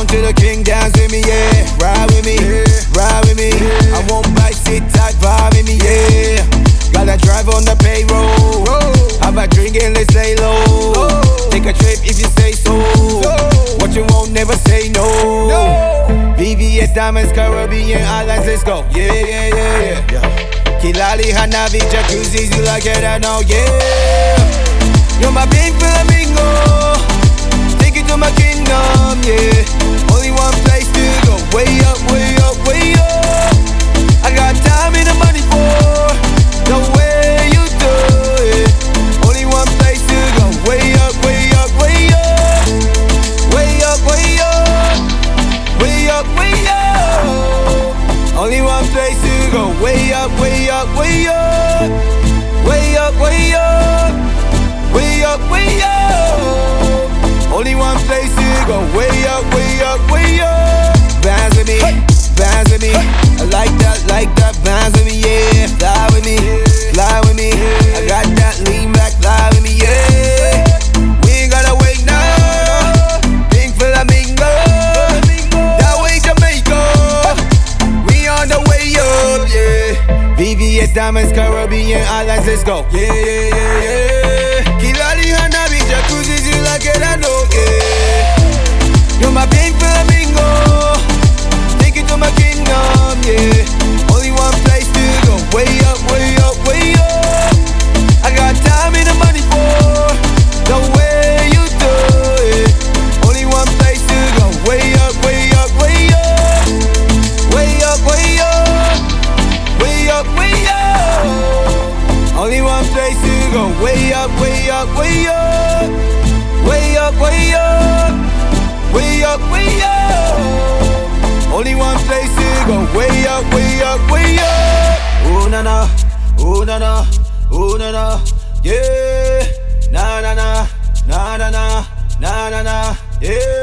down to the king, dance with me, yeah. Ride with me, yeah. ride with me. Yeah. I won't bite, sit tight, vibe with me, yeah. Gotta drive on the payroll. Oh. Have a drink and let's lay low. Oh. Take a trip if you say so. Oh. What you won't never say no. no. VVS Diamonds, Caribbean Islands, let's go. Yeah, yeah, yeah, yeah. yeah. Kilali, Hanabi, jacuzzis, you like it, I know, yeah. You're my pink flamingo. Take it to my kingdom, yeah. Up, way up, up. VVS Diamonds, Caribbean Islands, let's go. Yeah, yeah, yeah, yeah. Kilali, Hanabi, Jacuzzi, you like it, I know, up, way up. Only one place to go. Way up, way up, way up. Ooh na na, ooh na na, ooh na na, yeah. Na na na, na na na, na na na, yeah.